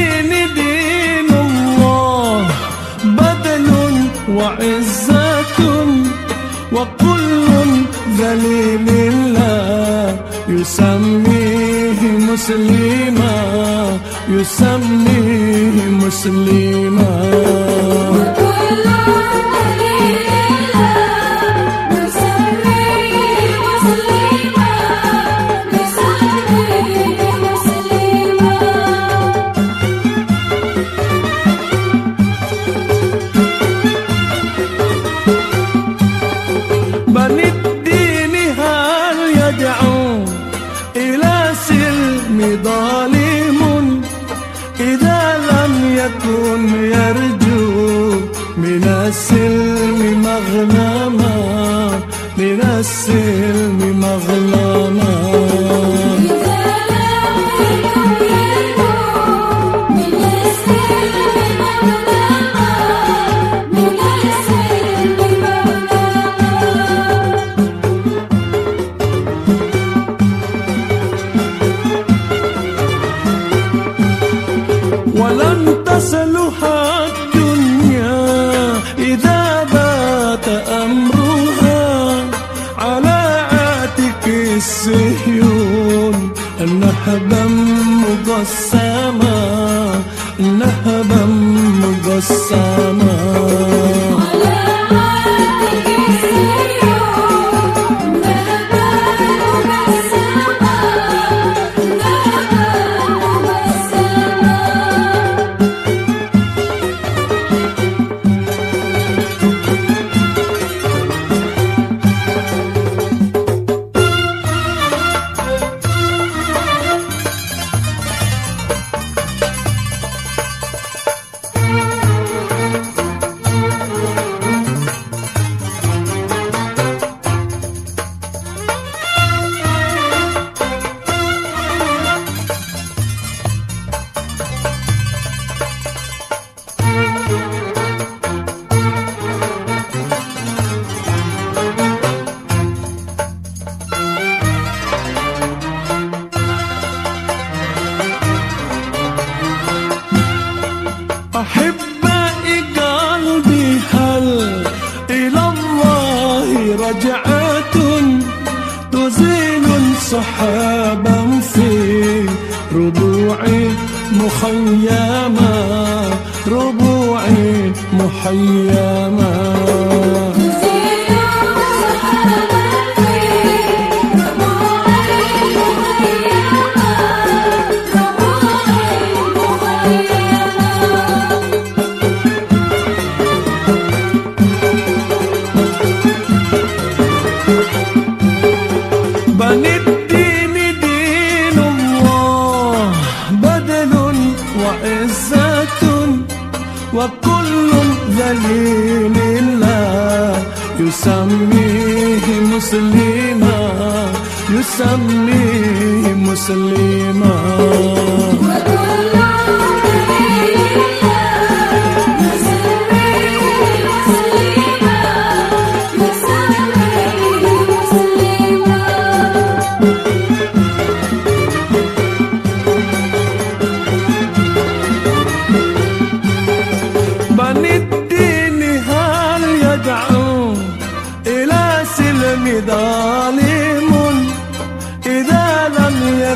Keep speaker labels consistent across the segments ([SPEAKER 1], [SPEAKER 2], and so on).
[SPEAKER 1] دين دين الله. بدن وعزة
[SPEAKER 2] وكل ذليل الله. يسميه مسلما
[SPEAKER 1] يسميه مسلما. وكل إذا لم يكن يرجو السلم مغنما من السلم مغنما.
[SPEAKER 2] إذا
[SPEAKER 1] بات أمرها على عاتق السهيون نهبا مقسما نهبا مقسما. رجعة تزيل سحابا في ربوعي مخيما ربوعي مخيما وكل ذليل لا يسميه مسلما يسميه مسلما.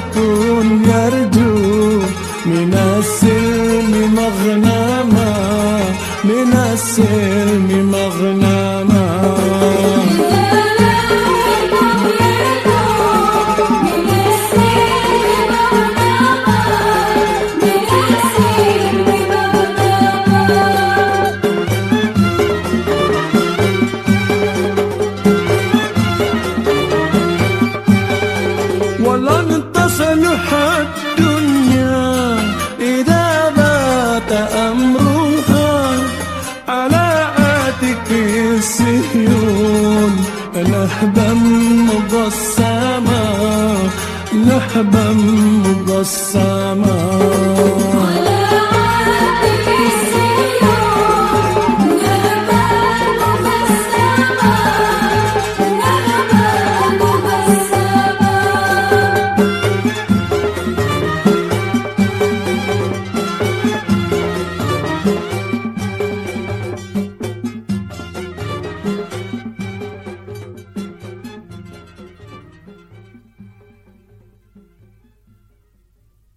[SPEAKER 1] يكن يرجو من السلم مغنما من السلم مهبا مبسما.